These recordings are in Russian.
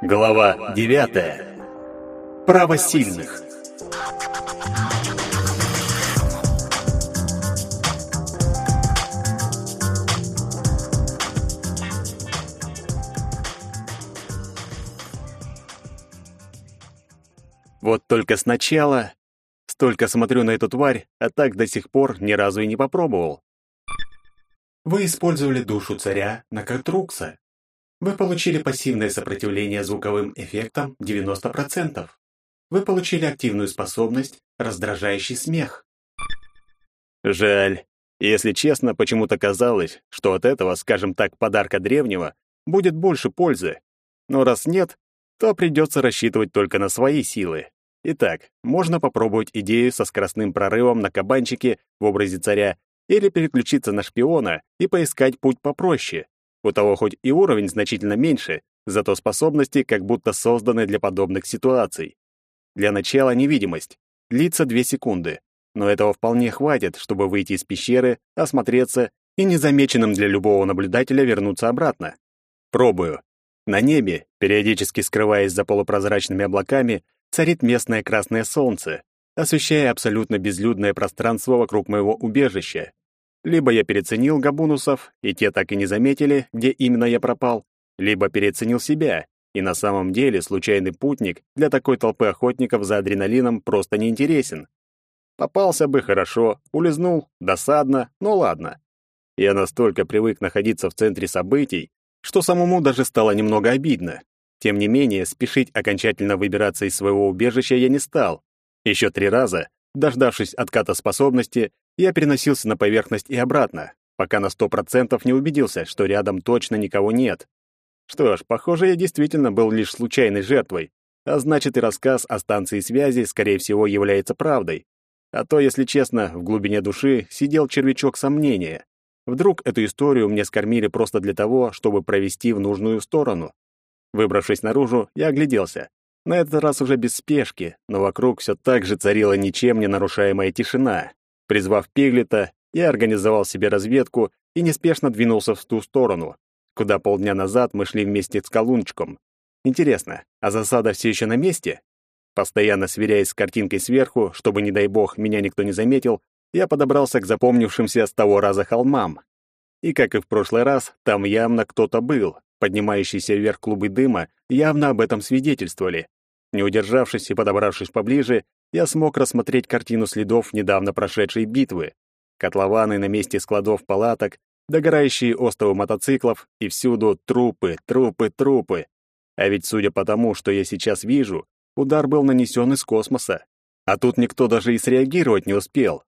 Глава 9. Право сильных. Вот только сначала столько смотрю на эту тварь, а так до сих пор ни разу и не попробовал. Вы использовали душу царя на Картрукса. Вы получили пассивное сопротивление звуковым эффектам 90%. Вы получили активную способность раздражающий смех. Жаль. Если честно, почему-то казалось, что от этого, скажем так, подарка древнего будет больше пользы. Но раз нет, то придется рассчитывать только на свои силы. Итак, можно попробовать идею со скоростным прорывом на кабанчике в образе царя или переключиться на шпиона и поискать путь попроще. У того хоть и уровень значительно меньше, зато способности как будто созданы для подобных ситуаций. Для начала невидимость. Длится 2 секунды. Но этого вполне хватит, чтобы выйти из пещеры, осмотреться и незамеченным для любого наблюдателя вернуться обратно. Пробую. На небе, периодически скрываясь за полупрозрачными облаками, царит местное красное солнце, освещая абсолютно безлюдное пространство вокруг моего убежища. Либо я переценил габунусов, и те так и не заметили, где именно я пропал, либо переоценил себя, и на самом деле случайный путник для такой толпы охотников за адреналином просто не интересен. Попался бы хорошо, улизнул, досадно, но ладно. Я настолько привык находиться в центре событий, что самому даже стало немного обидно. Тем не менее, спешить окончательно выбираться из своего убежища я не стал. Еще три раза, дождавшись отката способности, я переносился на поверхность и обратно, пока на сто процентов не убедился, что рядом точно никого нет. Что ж, похоже, я действительно был лишь случайной жертвой, а значит и рассказ о станции связи, скорее всего, является правдой. А то, если честно, в глубине души сидел червячок сомнения. Вдруг эту историю мне скормили просто для того, чтобы провести в нужную сторону. Выбравшись наружу, я огляделся. На этот раз уже без спешки, но вокруг все так же царила ничем не нарушаемая тишина. Призвав Пиглета, я организовал себе разведку и неспешно двинулся в ту сторону, куда полдня назад мы шли вместе с Колунчиком. Интересно, а засада все еще на месте? Постоянно сверяясь с картинкой сверху, чтобы, не дай бог, меня никто не заметил, я подобрался к запомнившимся с того раза холмам. И, как и в прошлый раз, там явно кто-то был, Поднимающиеся вверх клубы дыма явно об этом свидетельствовали. Не удержавшись и подобравшись поближе, я смог рассмотреть картину следов недавно прошедшей битвы. Котлованы на месте складов палаток, догорающие остовы мотоциклов и всюду трупы, трупы, трупы. А ведь, судя по тому, что я сейчас вижу, удар был нанесен из космоса. А тут никто даже и среагировать не успел.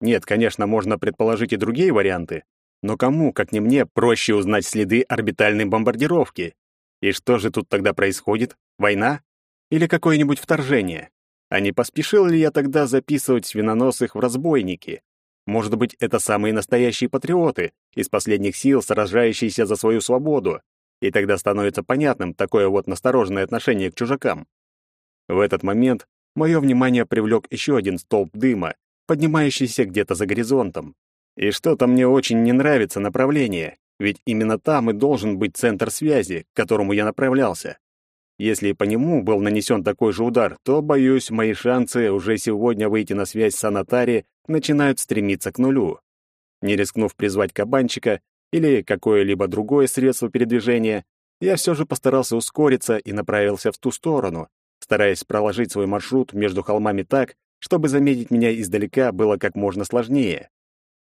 Нет, конечно, можно предположить и другие варианты, но кому, как не мне, проще узнать следы орбитальной бомбардировки? И что же тут тогда происходит? Война? Или какое-нибудь вторжение? А не поспешил ли я тогда записывать свиноносых в разбойники? Может быть, это самые настоящие патриоты, из последних сил сражающиеся за свою свободу? И тогда становится понятным такое вот настороженное отношение к чужакам. В этот момент мое внимание привлек еще один столб дыма, поднимающийся где-то за горизонтом. И что-то мне очень не нравится направление, ведь именно там и должен быть центр связи, к которому я направлялся. Если по нему был нанесен такой же удар, то, боюсь, мои шансы уже сегодня выйти на связь с Анатари начинают стремиться к нулю. Не рискнув призвать кабанчика или какое-либо другое средство передвижения, я все же постарался ускориться и направился в ту сторону, стараясь проложить свой маршрут между холмами так, чтобы заметить меня издалека было как можно сложнее.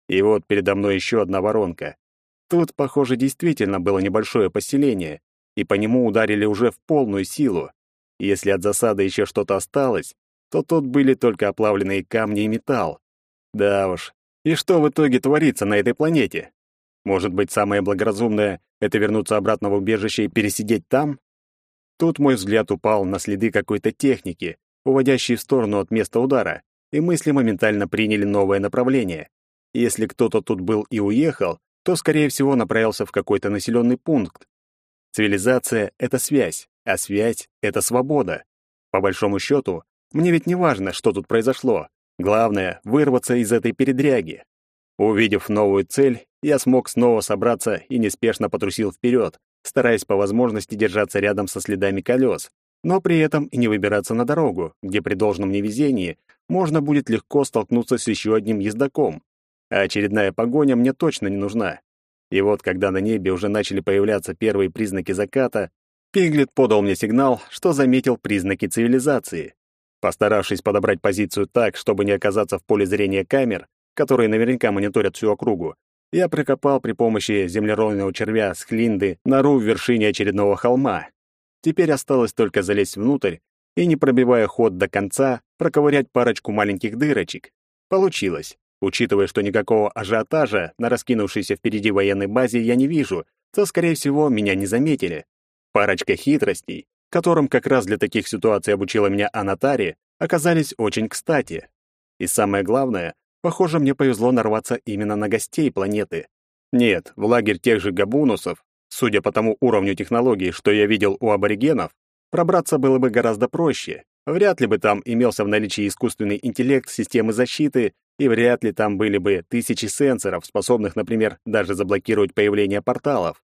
И вот передо мной еще одна воронка. Тут, похоже, действительно было небольшое поселение, и по нему ударили уже в полную силу. Если от засады еще что-то осталось, то тут были только оплавленные камни и металл. Да уж, и что в итоге творится на этой планете? Может быть, самое благоразумное — это вернуться обратно в убежище и пересидеть там? Тут мой взгляд упал на следы какой-то техники, уводящей в сторону от места удара, и мысли моментально приняли новое направление. Если кто-то тут был и уехал, то, скорее всего, направился в какой-то населенный пункт. Цивилизация — это связь, а связь — это свобода. По большому счету, мне ведь не важно, что тут произошло. Главное — вырваться из этой передряги. Увидев новую цель, я смог снова собраться и неспешно потрусил вперед, стараясь по возможности держаться рядом со следами колес, но при этом и не выбираться на дорогу, где при должном невезении можно будет легко столкнуться с еще одним ездаком. А очередная погоня мне точно не нужна. И вот, когда на небе уже начали появляться первые признаки заката, Пиглет подал мне сигнал, что заметил признаки цивилизации. Постаравшись подобрать позицию так, чтобы не оказаться в поле зрения камер, которые наверняка мониторят всю округу, я прикопал при помощи землеройного червя с хлинды нору в вершине очередного холма. Теперь осталось только залезть внутрь и, не пробивая ход до конца, проковырять парочку маленьких дырочек. Получилось. Учитывая, что никакого ажиотажа на раскинувшейся впереди военной базе я не вижу, то, скорее всего, меня не заметили. Парочка хитростей, которым как раз для таких ситуаций обучила меня Анатари, оказались очень кстати. И самое главное, похоже, мне повезло нарваться именно на гостей планеты. Нет, в лагерь тех же габунусов, судя по тому уровню технологий, что я видел у аборигенов, пробраться было бы гораздо проще. Вряд ли бы там имелся в наличии искусственный интеллект системы защиты и вряд ли там были бы тысячи сенсоров, способных, например, даже заблокировать появление порталов.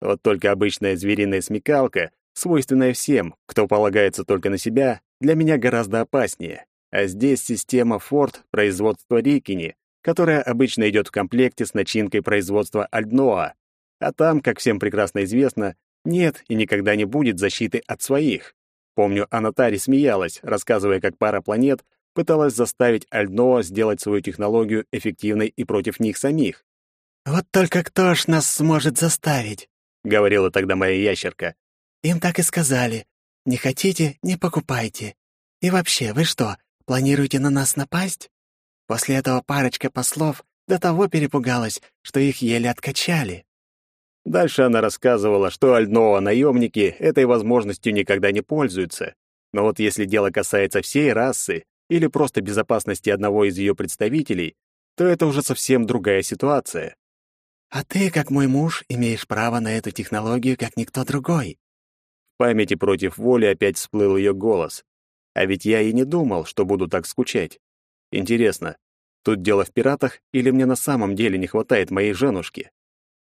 Вот только обычная звериная смекалка, свойственная всем, кто полагается только на себя, для меня гораздо опаснее. А здесь система Форд производства Рикини, которая обычно идет в комплекте с начинкой производства Альдноа. А там, как всем прекрасно известно, нет и никогда не будет защиты от своих. Помню, Анатари смеялась, рассказывая, как пара планет пыталась заставить Альдноа сделать свою технологию эффективной и против них самих. «Вот только кто ж нас сможет заставить?» — говорила тогда моя ящерка. «Им так и сказали. Не хотите — не покупайте. И вообще, вы что, планируете на нас напасть?» После этого парочка послов до того перепугалась, что их еле откачали. Дальше она рассказывала, что Альдноа наемники этой возможностью никогда не пользуются. Но вот если дело касается всей расы, или просто безопасности одного из ее представителей, то это уже совсем другая ситуация. А ты, как мой муж, имеешь право на эту технологию, как никто другой. В памяти против воли опять всплыл ее голос. А ведь я и не думал, что буду так скучать. Интересно, тут дело в пиратах или мне на самом деле не хватает моей женушки?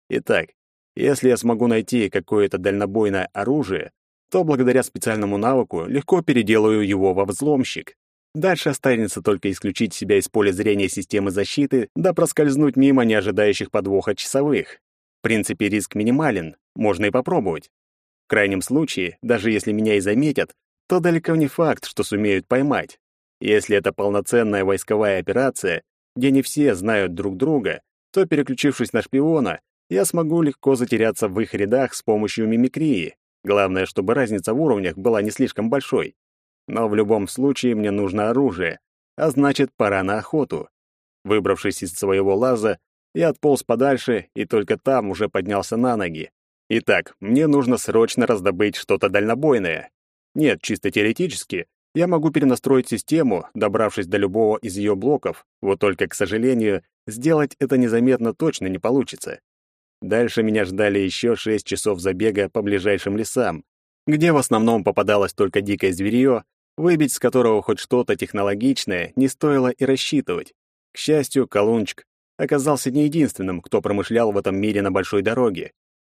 Итак, если я смогу найти какое-то дальнобойное оружие, то благодаря специальному навыку легко переделаю его во взломщик. Дальше останется только исключить себя из поля зрения системы защиты, да проскользнуть мимо неожидающих подвоха часовых. В принципе, риск минимален, можно и попробовать. В крайнем случае, даже если меня и заметят, то далеко не факт, что сумеют поймать. Если это полноценная войсковая операция, где не все знают друг друга, то, переключившись на шпиона, я смогу легко затеряться в их рядах с помощью мимикрии. Главное, чтобы разница в уровнях была не слишком большой. Но в любом случае мне нужно оружие, а значит, пора на охоту. Выбравшись из своего лаза, я отполз подальше и только там уже поднялся на ноги. Итак, мне нужно срочно раздобыть что-то дальнобойное. Нет, чисто теоретически, я могу перенастроить систему, добравшись до любого из ее блоков, вот только, к сожалению, сделать это незаметно точно не получится. Дальше меня ждали еще шесть часов забега по ближайшим лесам, где в основном попадалось только дикое зверье, выбить с которого хоть что-то технологичное не стоило и рассчитывать. К счастью, Колунчик оказался не единственным, кто промышлял в этом мире на большой дороге.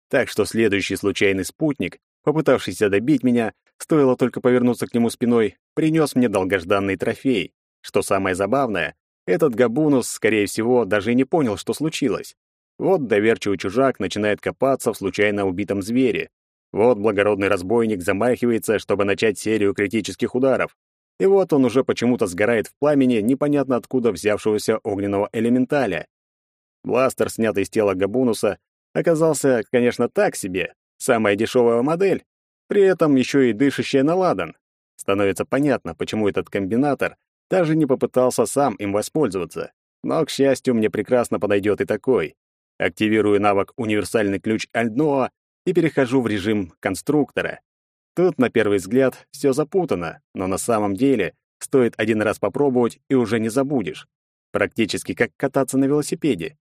Так что следующий случайный спутник, попытавшийся добить меня, стоило только повернуться к нему спиной, принес мне долгожданный трофей. Что самое забавное, этот габунус, скорее всего, даже и не понял, что случилось. Вот доверчивый чужак начинает копаться в случайно убитом звере, вот благородный разбойник замахивается, чтобы начать серию критических ударов. И вот он уже почему-то сгорает в пламени непонятно откуда взявшегося огненного элементаля. Бластер, снятый с тела Габунуса, оказался, конечно, так себе, самая дешевая модель, при этом еще и дышащая на ладан. Становится понятно, почему этот комбинатор даже не попытался сам им воспользоваться. Но, к счастью, мне прекрасно подойдет и такой. Активирую навык «Универсальный ключ Альдноа» и перехожу в режим конструктора. Тут, на первый взгляд, все запутано, но на самом деле стоит один раз попробовать и уже не забудешь. Практически как кататься на велосипеде.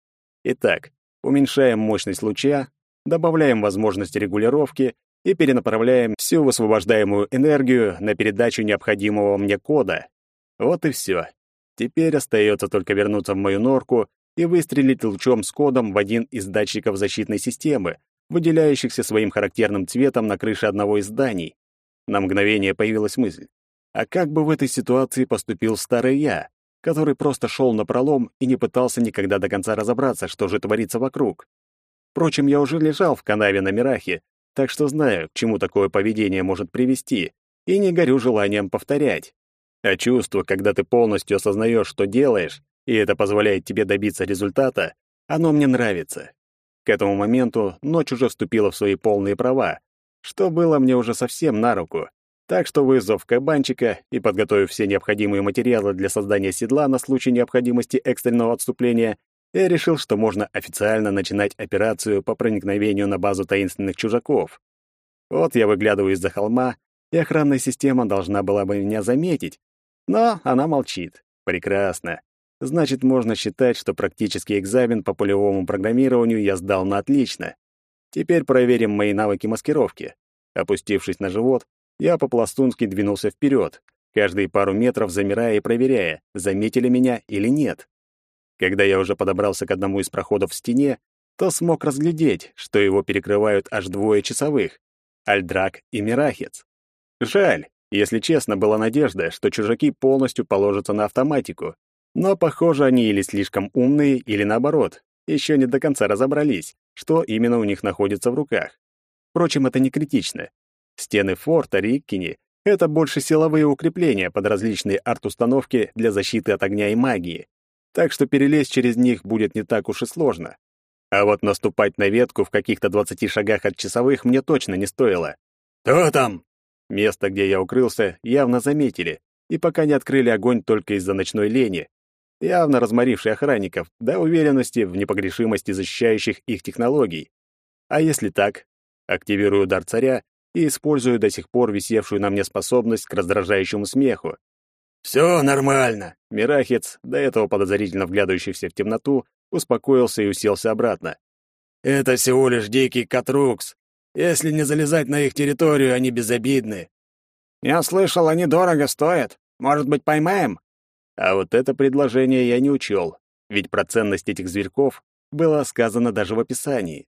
Итак, уменьшаем мощность луча, добавляем возможность регулировки и перенаправляем всю высвобождаемую энергию на передачу необходимого мне кода. Вот и все. Теперь остается только вернуться в мою норку и выстрелить лучом с кодом в один из датчиков защитной системы, выделяющихся своим характерным цветом на крыше одного из зданий. На мгновение появилась мысль. А как бы в этой ситуации поступил старый я, который просто шел на пролом и не пытался никогда до конца разобраться, что же творится вокруг? Впрочем, я уже лежал в канаве на Мирахе, так что знаю, к чему такое поведение может привести, и не горю желанием повторять. А чувство, когда ты полностью осознаешь, что делаешь, и это позволяет тебе добиться результата, оно мне нравится. К этому моменту ночь уже вступила в свои полные права, что было мне уже совсем на руку. Так что, вызвав кабанчика и подготовив все необходимые материалы для создания седла на случай необходимости экстренного отступления, я решил, что можно официально начинать операцию по проникновению на базу таинственных чужаков. Вот я выглядываю из-за холма, и охранная система должна была бы меня заметить, но она молчит. Прекрасно. Значит, можно считать, что практический экзамен по полевому программированию я сдал на отлично. Теперь проверим мои навыки маскировки. Опустившись на живот, я по-пластунски двинулся вперед, каждые пару метров замирая и проверяя, заметили меня или нет. Когда я уже подобрался к одному из проходов в стене, то смог разглядеть, что его перекрывают аж двое часовых — Альдрак и Мирахец. Жаль, если честно, была надежда, что чужаки полностью положатся на автоматику. Но, похоже, они или слишком умные, или наоборот, еще не до конца разобрались, что именно у них находится в руках. Впрочем, это не критично. Стены форта Риккини — это больше силовые укрепления под различные арт-установки для защиты от огня и магии так что перелезть через них будет не так уж и сложно. А вот наступать на ветку в каких-то двадцати шагах от часовых мне точно не стоило. «Кто там?» Место, где я укрылся, явно заметили, и пока не открыли огонь только из-за ночной лени, явно разморившей охранников, до уверенности в непогрешимости защищающих их технологий. А если так? Активирую удар царя и использую до сих пор висевшую на мне способность к раздражающему смеху. «Все нормально!» Мирахец, до этого подозрительно вглядывающийся в темноту, успокоился и уселся обратно. «Это всего лишь дикий Катрукс. Если не залезать на их территорию, они безобидны». «Я слышал, они дорого стоят. Может быть, поймаем?» А вот это предложение я не учел, ведь про ценность этих зверьков было сказано даже в описании.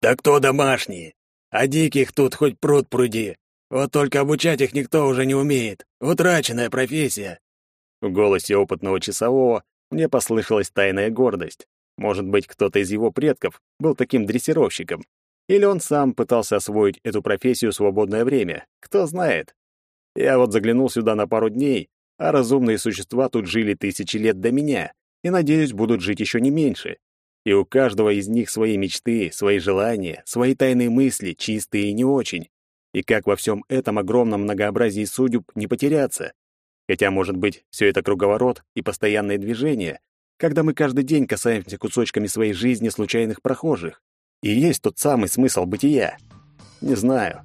«Да кто домашние? А диких тут хоть пруд пруди. Вот только обучать их никто уже не умеет. Утраченная профессия. В голосе опытного часового мне послышалась тайная гордость. Может быть, кто-то из его предков был таким дрессировщиком. Или он сам пытался освоить эту профессию в свободное время. Кто знает. Я вот заглянул сюда на пару дней, а разумные существа тут жили тысячи лет до меня и, надеюсь, будут жить еще не меньше. И у каждого из них свои мечты, свои желания, свои тайные мысли, чистые и не очень. И как во всем этом огромном многообразии судеб не потеряться? Хотя, может быть, все это круговорот и постоянное движение, когда мы каждый день касаемся кусочками своей жизни случайных прохожих. И есть тот самый смысл бытия. Не знаю.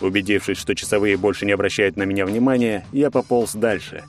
Убедившись, что часовые больше не обращают на меня внимания, я пополз дальше.